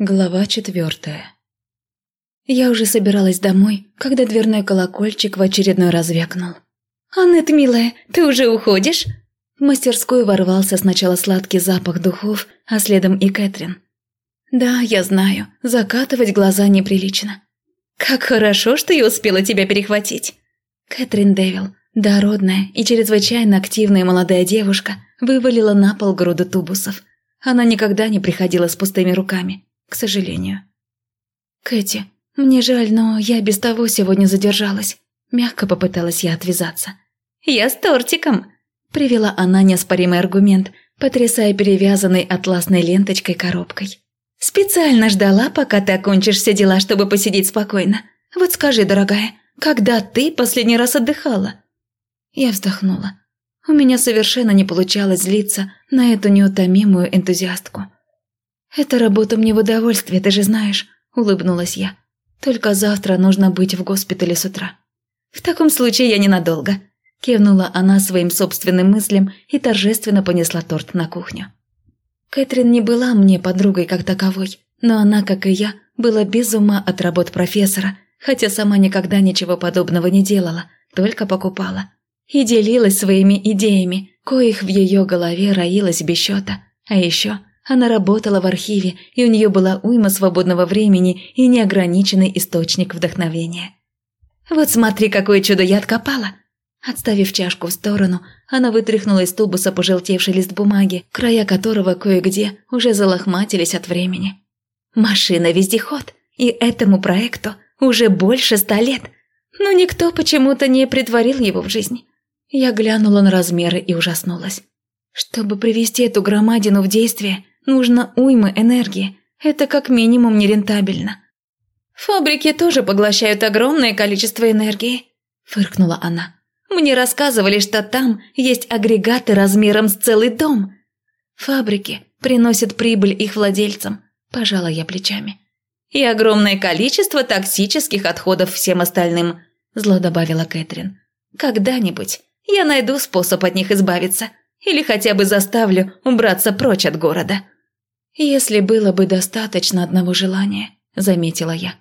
Глава четвертая Я уже собиралась домой, когда дверной колокольчик в очередной раз вякнул. «Аннет, милая, ты уже уходишь?» В мастерскую ворвался сначала сладкий запах духов, а следом и Кэтрин. «Да, я знаю, закатывать глаза неприлично». «Как хорошо, что я успела тебя перехватить!» Кэтрин Дэвил, дородная и чрезвычайно активная молодая девушка, вывалила на пол груду тубусов. Она никогда не приходила с пустыми руками к сожалению. «Кэти, мне жаль, но я без того сегодня задержалась». Мягко попыталась я отвязаться. «Я с тортиком», – привела она неоспоримый аргумент, потрясая перевязанной атласной ленточкой коробкой. «Специально ждала, пока ты окончишь все дела, чтобы посидеть спокойно. Вот скажи, дорогая, когда ты последний раз отдыхала?» Я вздохнула. У меня совершенно не получалось злиться на эту неутомимую энтузиастку. «Эта работа мне в удовольствие, ты же знаешь», – улыбнулась я. «Только завтра нужно быть в госпитале с утра». «В таком случае я ненадолго», – кивнула она своим собственным мыслям и торжественно понесла торт на кухню. Кэтрин не была мне подругой как таковой, но она, как и я, была без ума от работ профессора, хотя сама никогда ничего подобного не делала, только покупала. И делилась своими идеями, коих в ее голове роилось без счета. А еще она работала в архиве, и у нее была уйма свободного времени и неограниченный источник вдохновения. «Вот смотри, какое чудо я откопала!» Отставив чашку в сторону, она вытряхнула из тубуса пожелтевший лист бумаги, края которого кое-где уже залохматились от времени. «Машина-вездеход, и этому проекту уже больше ста лет, но никто почему-то не притворил его в жизнь». Я глянула на размеры и ужаснулась. Чтобы привести эту громадину в действие, Нужно уйма энергии. Это как минимум нерентабельно. «Фабрики тоже поглощают огромное количество энергии», – фыркнула она. «Мне рассказывали, что там есть агрегаты размером с целый дом». «Фабрики приносят прибыль их владельцам», – пожала я плечами. «И огромное количество токсических отходов всем остальным», – зло добавила Кэтрин. «Когда-нибудь я найду способ от них избавиться, или хотя бы заставлю убраться прочь от города». «Если было бы достаточно одного желания», – заметила я.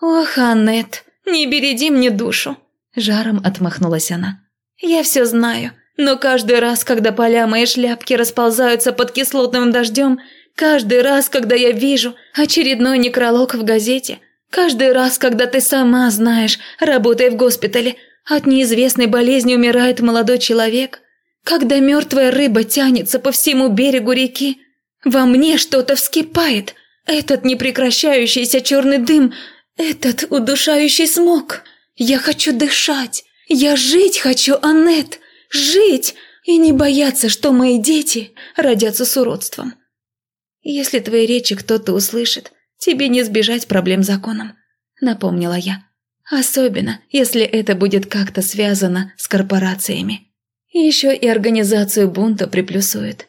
«Ох, Аннет, не береди мне душу», – жаром отмахнулась она. «Я все знаю, но каждый раз, когда поля моей шляпки расползаются под кислотным дождем, каждый раз, когда я вижу очередной некролог в газете, каждый раз, когда ты сама знаешь, работая в госпитале, от неизвестной болезни умирает молодой человек, когда мертвая рыба тянется по всему берегу реки, во мне что-то вскипает. Этот непрекращающийся черный дым, этот удушающий смог. Я хочу дышать. Я жить хочу, Аннет. Жить и не бояться, что мои дети родятся с уродством. Если твои речи кто-то услышит, тебе не сбежать проблем законом, напомнила я. Особенно, если это будет как-то связано с корпорациями. Еще и организацию бунта приплюсует.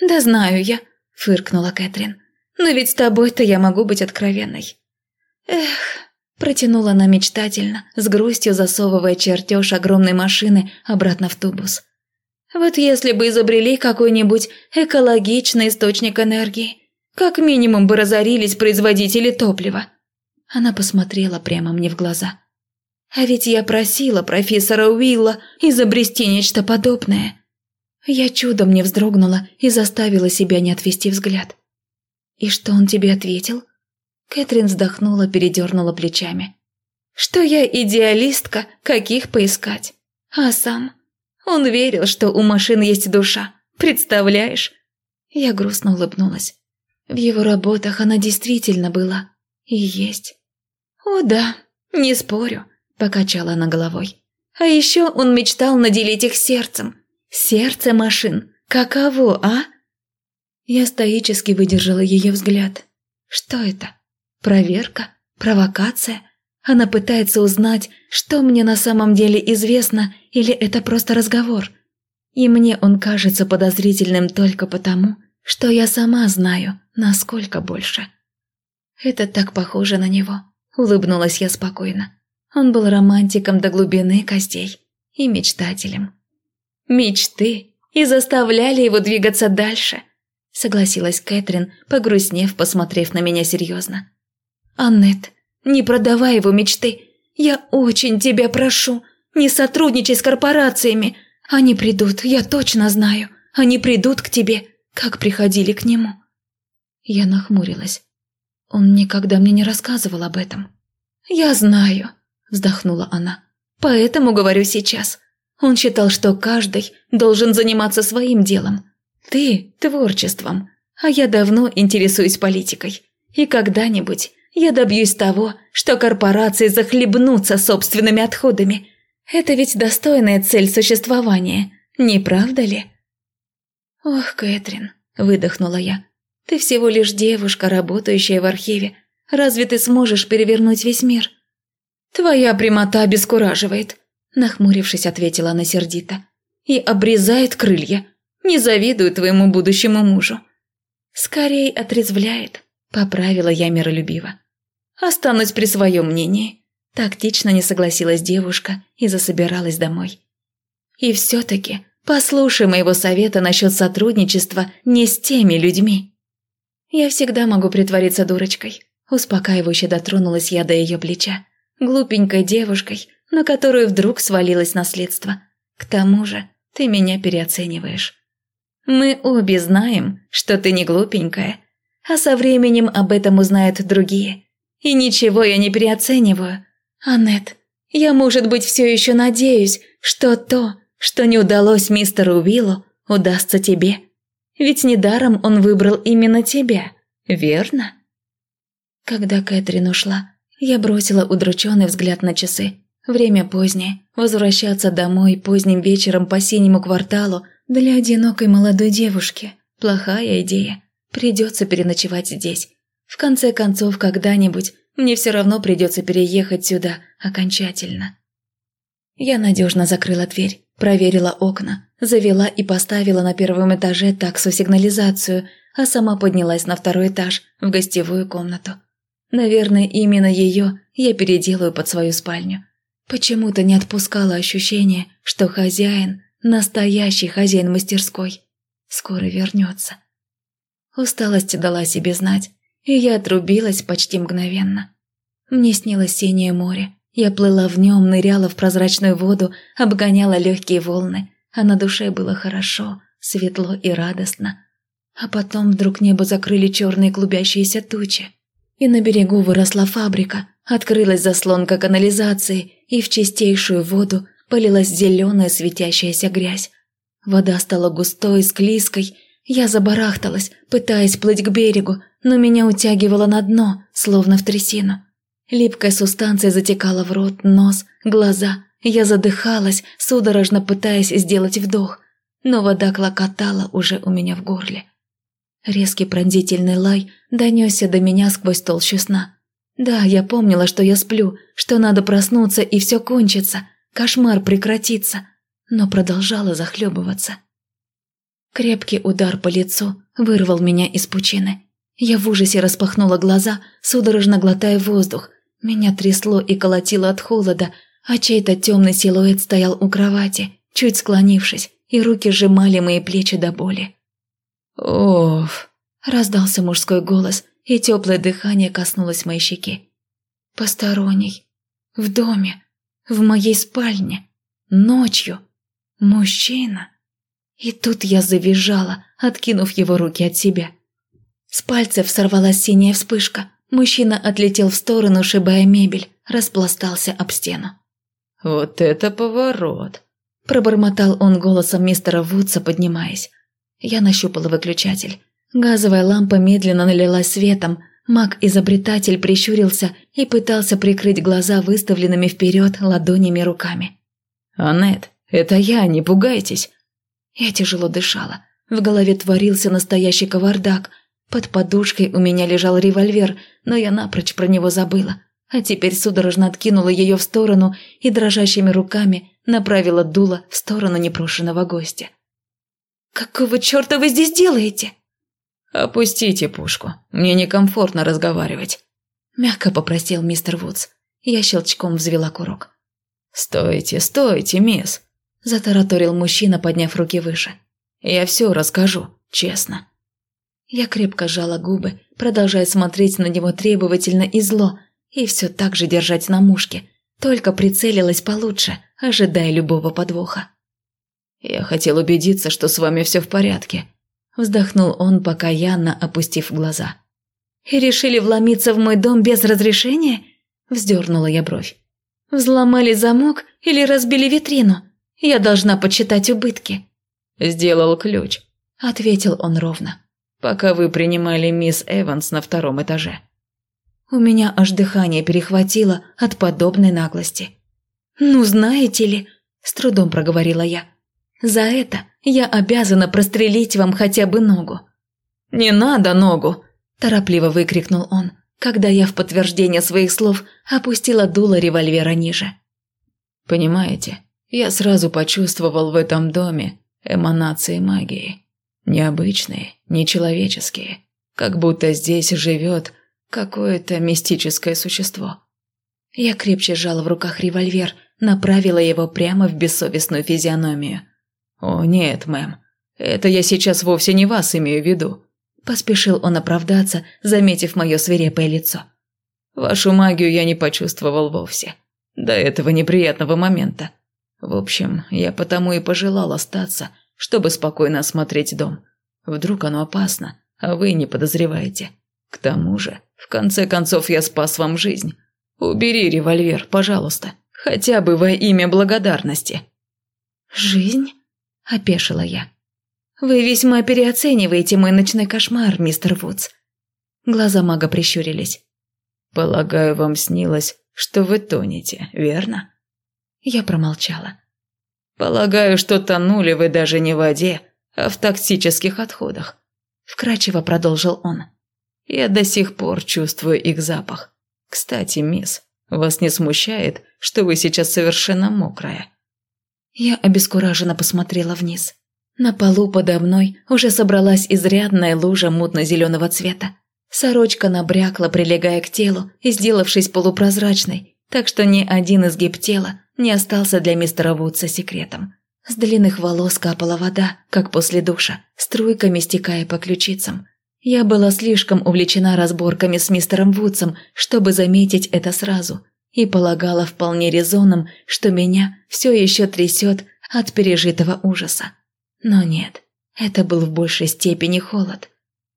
Да знаю я, – фыркнула Кэтрин. «Но ведь с тобой-то я могу быть откровенной». «Эх», – протянула она мечтательно, с грустью засовывая чертеж огромной машины обратно в тубус. «Вот если бы изобрели какой-нибудь экологичный источник энергии, как минимум бы разорились производители топлива». Она посмотрела прямо мне в глаза. «А ведь я просила профессора Уилла изобрести нечто подобное». Я чудом не вздрогнула и заставила себя не отвести взгляд. «И что он тебе ответил?» Кэтрин вздохнула, передернула плечами. «Что я идеалистка, каких поискать? А сам? Он верил, что у машин есть душа. Представляешь?» Я грустно улыбнулась. В его работах она действительно была. И есть. «О да, не спорю», – покачала она головой. «А еще он мечтал наделить их сердцем, Сердце машин. Каково, а? Я стоически выдержала ее взгляд. Что это? Проверка? Провокация? Она пытается узнать, что мне на самом деле известно, или это просто разговор. И мне он кажется подозрительным только потому, что я сама знаю, насколько больше. Это так похоже на него. Улыбнулась я спокойно. Он был романтиком до глубины костей и мечтателем мечты и заставляли его двигаться дальше. согласилась Кэтрин, погрустнев, посмотрев на меня серьезно. «Аннет, не продавай его мечты. Я очень тебя прошу, не сотрудничай с корпорациями. Они придут, я точно знаю. Они придут к тебе, как приходили к нему». Я нахмурилась. Он никогда мне не рассказывал об этом. «Я знаю», – вздохнула она. «Поэтому говорю сейчас. Он считал, что каждый должен заниматься своим делом. Ты – творчеством, а я давно интересуюсь политикой. И когда-нибудь я добьюсь того, что корпорации захлебнутся собственными отходами. Это ведь достойная цель существования, не правда ли? «Ох, Кэтрин», – выдохнула я, – «ты всего лишь девушка, работающая в архиве. Разве ты сможешь перевернуть весь мир?» «Твоя прямота обескураживает», – нахмурившись, ответила она сердито. «И обрезает крылья. Не завидую твоему будущему мужу». «Скорей отрезвляет», – поправила я миролюбиво. «Останусь при своем мнении». Тактично не согласилась девушка и засобиралась домой. «И все-таки послушай моего совета насчет сотрудничества не с теми людьми». «Я всегда могу притвориться дурочкой», – успокаивающе дотронулась я до ее плеча. Глупенькой девушкой, на которую вдруг свалилось наследство. К тому же ты меня переоцениваешь. Мы обе знаем, что ты не глупенькая, а со временем об этом узнают другие. И ничего я не переоцениваю. Аннет, я, может быть, все еще надеюсь, что то, что не удалось мистеру Уиллу, удастся тебе. Ведь недаром он выбрал именно тебя, верно? Когда Кэтрин ушла, я бросила удрученный взгляд на часы. Время позднее. Возвращаться домой поздним вечером по синему кварталу для одинокой молодой девушки – плохая идея. Придется переночевать здесь. В конце концов, когда-нибудь мне все равно придется переехать сюда окончательно. Я надежно закрыла дверь, проверила окна, завела и поставила на первом этаже таксу-сигнализацию, а сама поднялась на второй этаж, в гостевую комнату. Наверное, именно ее я переделаю под свою спальню. Почему-то не отпускало ощущение, что хозяин Настоящий хозяин мастерской. Скоро вернется. Усталость дала себе знать, и я отрубилась почти мгновенно. Мне снилось синее море. Я плыла в нем, ныряла в прозрачную воду, обгоняла легкие волны, а на душе было хорошо, светло и радостно. А потом вдруг небо закрыли черные клубящиеся тучи. И на берегу выросла фабрика, открылась заслонка канализации, и в чистейшую воду полилась зеленая светящаяся грязь. Вода стала густой, склизкой. Я забарахталась, пытаясь плыть к берегу, но меня утягивало на дно, словно в трясину. Липкая субстанция затекала в рот, нос, глаза. Я задыхалась, судорожно пытаясь сделать вдох, но вода клокотала уже у меня в горле. Резкий пронзительный лай донесся до меня сквозь толщу сна. Да, я помнила, что я сплю, что надо проснуться и все кончится, Кошмар прекратится, но продолжала захлебываться. Крепкий удар по лицу вырвал меня из пучины. Я в ужасе распахнула глаза, судорожно глотая воздух. Меня трясло и колотило от холода, а чей-то темный силуэт стоял у кровати, чуть склонившись, и руки сжимали мои плечи до боли. «Оф!» – раздался мужской голос, и теплое дыхание коснулось моей щеки. «Посторонний. В доме. В моей спальне. Ночью. Мужчина. И тут я завизжала, откинув его руки от себя. С пальцев сорвалась синяя вспышка. Мужчина отлетел в сторону, шибая мебель, распластался об стену. «Вот это поворот!» Пробормотал он голосом мистера Вудса, поднимаясь. Я нащупала выключатель. Газовая лампа медленно налилась светом, Маг-изобретатель прищурился и пытался прикрыть глаза выставленными вперед ладонями руками. «Аннет, это я, не пугайтесь!» Я тяжело дышала. В голове творился настоящий кавардак. Под подушкой у меня лежал револьвер, но я напрочь про него забыла. А теперь судорожно откинула ее в сторону и дрожащими руками направила дуло в сторону непрошенного гостя. «Какого черта вы здесь делаете?» «Опустите пушку, мне некомфортно разговаривать», – мягко попросил мистер Вудс. Я щелчком взвела курок. «Стойте, стойте, мисс», – затараторил мужчина, подняв руки выше. «Я все расскажу, честно». Я крепко сжала губы, продолжая смотреть на него требовательно и зло, и все так же держать на мушке, только прицелилась получше, ожидая любого подвоха. «Я хотел убедиться, что с вами все в порядке», – вздохнул он, покаянно опустив глаза. «И решили вломиться в мой дом без разрешения?» – вздернула я бровь. «Взломали замок или разбили витрину? Я должна подсчитать убытки». «Сделал ключ», – ответил он ровно пока вы принимали мисс Эванс на втором этаже. У меня аж дыхание перехватило от подобной наглости. «Ну, знаете ли», – с трудом проговорила я, – «за это я обязана прострелить вам хотя бы ногу». «Не надо ногу!» – торопливо выкрикнул он, когда я в подтверждение своих слов опустила дуло револьвера ниже. «Понимаете, я сразу почувствовал в этом доме эманации магии. Необычные, нечеловеческие. Как будто здесь живет какое-то мистическое существо. Я крепче сжала в руках револьвер, направила его прямо в бессовестную физиономию. «О, нет, мэм, это я сейчас вовсе не вас имею в виду», – поспешил он оправдаться, заметив мое свирепое лицо. «Вашу магию я не почувствовал вовсе. До этого неприятного момента. В общем, я потому и пожелал остаться – чтобы спокойно осмотреть дом. Вдруг оно опасно, а вы не подозреваете. К тому же, в конце концов, я спас вам жизнь. Убери револьвер, пожалуйста, хотя бы во имя благодарности». «Жизнь?» – опешила я. «Вы весьма переоцениваете мой ночной кошмар, мистер Вудс». Глаза мага прищурились. «Полагаю, вам снилось, что вы тонете, верно?» Я промолчала. Полагаю, что тонули вы даже не в воде, а в токсических отходах. Вкрадчиво продолжил он. Я до сих пор чувствую их запах. Кстати, мисс, вас не смущает, что вы сейчас совершенно мокрая? Я обескураженно посмотрела вниз. На полу подо мной уже собралась изрядная лужа мутно-зеленого цвета. Сорочка набрякла, прилегая к телу и сделавшись полупрозрачной, так что ни один изгиб тела не остался для мистера Вудса секретом. С длинных волос капала вода, как после душа, струйками стекая по ключицам. Я была слишком увлечена разборками с мистером Вудсом, чтобы заметить это сразу, и полагала вполне резонным, что меня все еще трясет от пережитого ужаса. Но нет, это был в большей степени холод.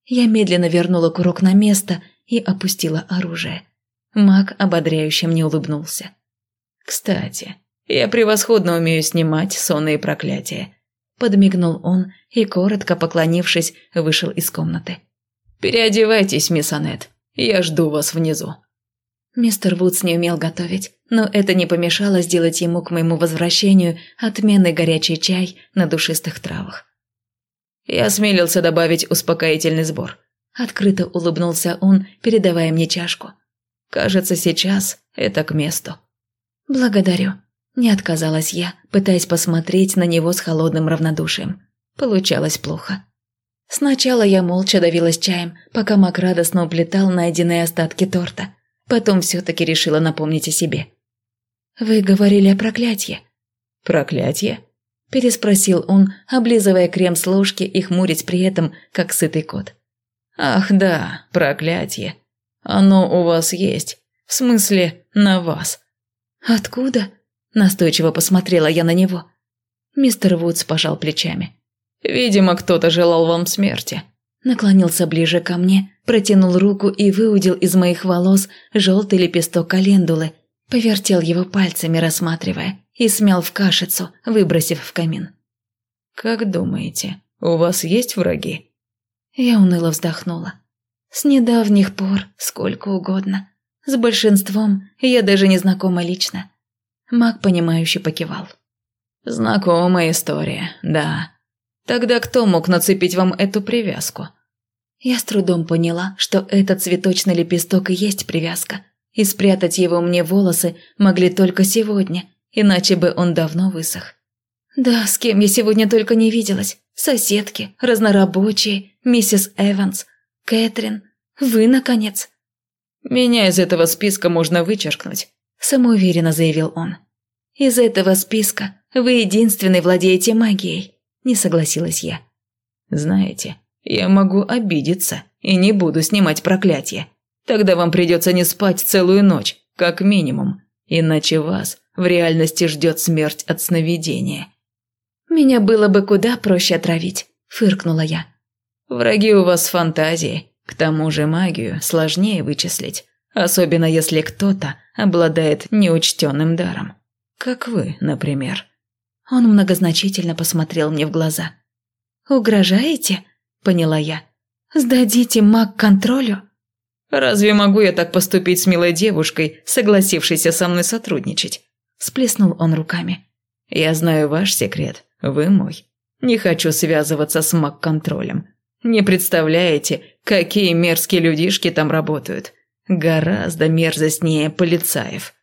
Я медленно вернула курок на место и опустила оружие. Маг ободряюще мне улыбнулся. «Кстати, я превосходно умею снимать сонные проклятия», – подмигнул он и, коротко поклонившись, вышел из комнаты. «Переодевайтесь, мисс Аннет, я жду вас внизу». Мистер Вудс не умел готовить, но это не помешало сделать ему к моему возвращению отменный горячий чай на душистых травах. Я осмелился добавить успокоительный сбор. Открыто улыбнулся он, передавая мне чашку. Кажется, сейчас это к месту. «Благодарю», – не отказалась я, пытаясь посмотреть на него с холодным равнодушием. Получалось плохо. Сначала я молча давилась чаем, пока Мак радостно уплетал найденные остатки торта. Потом все-таки решила напомнить о себе. «Вы говорили о проклятии». «Проклятие?» – переспросил он, облизывая крем с ложки и хмурясь при этом, как сытый кот. «Ах да, проклятие. Оно у вас есть. В смысле, на вас. «Откуда?» – настойчиво посмотрела я на него. Мистер Вудс пожал плечами. «Видимо, кто-то желал вам смерти». Наклонился ближе ко мне, протянул руку и выудил из моих волос желтый лепесток календулы, повертел его пальцами, рассматривая, и смял в кашицу, выбросив в камин. «Как думаете, у вас есть враги?» Я уныло вздохнула. «С недавних пор сколько угодно. С большинством я даже не знакома лично. Маг, понимающе покивал. Знакомая история, да. Тогда кто мог нацепить вам эту привязку? Я с трудом поняла, что этот цветочный лепесток и есть привязка, и спрятать его мне волосы могли только сегодня, иначе бы он давно высох. Да, с кем я сегодня только не виделась. Соседки, разнорабочие, миссис Эванс, Кэтрин, вы, наконец. «Меня из этого списка можно вычеркнуть», – самоуверенно заявил он. «Из этого списка вы единственный владеете магией», – не согласилась я. «Знаете, я могу обидеться и не буду снимать проклятие. Тогда вам придется не спать целую ночь, как минимум, иначе вас в реальности ждет смерть от сновидения». «Меня было бы куда проще отравить», – фыркнула я. «Враги у вас фантазии, к тому же магию сложнее вычислить, особенно если кто-то обладает неучтенным даром. Как вы, например». Он многозначительно посмотрел мне в глаза. «Угрожаете?» – поняла я. «Сдадите маг контролю?» «Разве могу я так поступить с милой девушкой, согласившейся со мной сотрудничать?» – сплеснул он руками. «Я знаю ваш секрет, вы мой. Не хочу связываться с маг-контролем. Не представляете, какие мерзкие людишки там работают. Гораздо мерзостнее полицаев».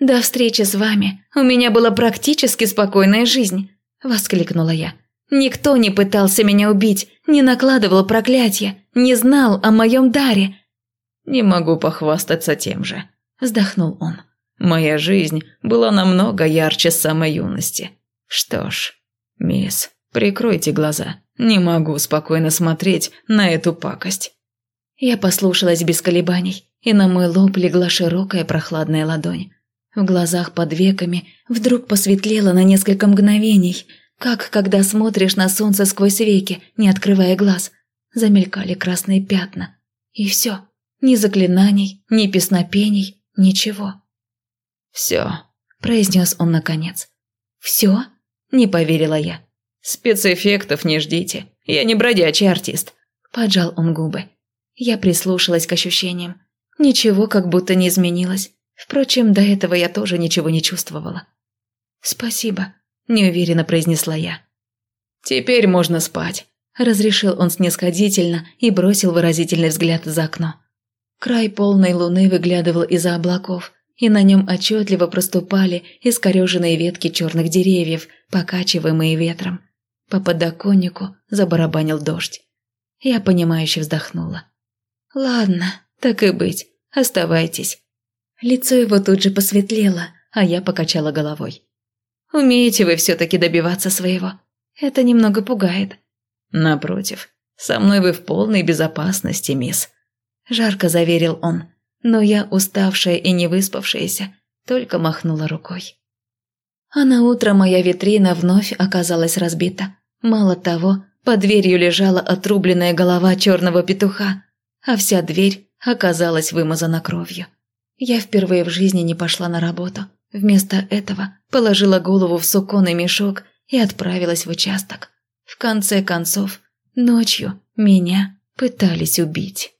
«До встречи с вами у меня была практически спокойная жизнь», – воскликнула я. «Никто не пытался меня убить, не накладывал проклятия, не знал о моем даре». «Не могу похвастаться тем же», – вздохнул он. «Моя жизнь была намного ярче самой юности. Что ж, мисс, прикройте глаза. Не могу спокойно смотреть на эту пакость». Я послушалась без колебаний, и на мой лоб легла широкая прохладная ладонь. В глазах под веками вдруг посветлело на несколько мгновений, как когда смотришь на солнце сквозь веки, не открывая глаз. Замелькали красные пятна. И все. Ни заклинаний, ни песнопений, ничего. «Все», – произнес он наконец. «Все?» – не поверила я. «Спецэффектов не ждите. Я не бродячий артист», – поджал он губы. Я прислушалась к ощущениям. Ничего как будто не изменилось. Впрочем, до этого я тоже ничего не чувствовала. «Спасибо», – неуверенно произнесла я. «Теперь можно спать», – разрешил он снисходительно и бросил выразительный взгляд за окно. Край полной луны выглядывал из-за облаков, и на нем отчетливо проступали искореженные ветки черных деревьев, покачиваемые ветром. По подоконнику забарабанил дождь. Я понимающе вздохнула. «Ладно, так и быть, оставайтесь. Лицо его тут же посветлело, а я покачала головой. «Умеете вы все-таки добиваться своего. Это немного пугает». «Напротив, со мной вы в полной безопасности, мисс», – жарко заверил он, но я, уставшая и не выспавшаяся, только махнула рукой. А на утро моя витрина вновь оказалась разбита. Мало того, под дверью лежала отрубленная голова черного петуха, а вся дверь оказалась вымазана кровью. Я впервые в жизни не пошла на работу. Вместо этого положила голову в суконный мешок и отправилась в участок. В конце концов, ночью меня пытались убить.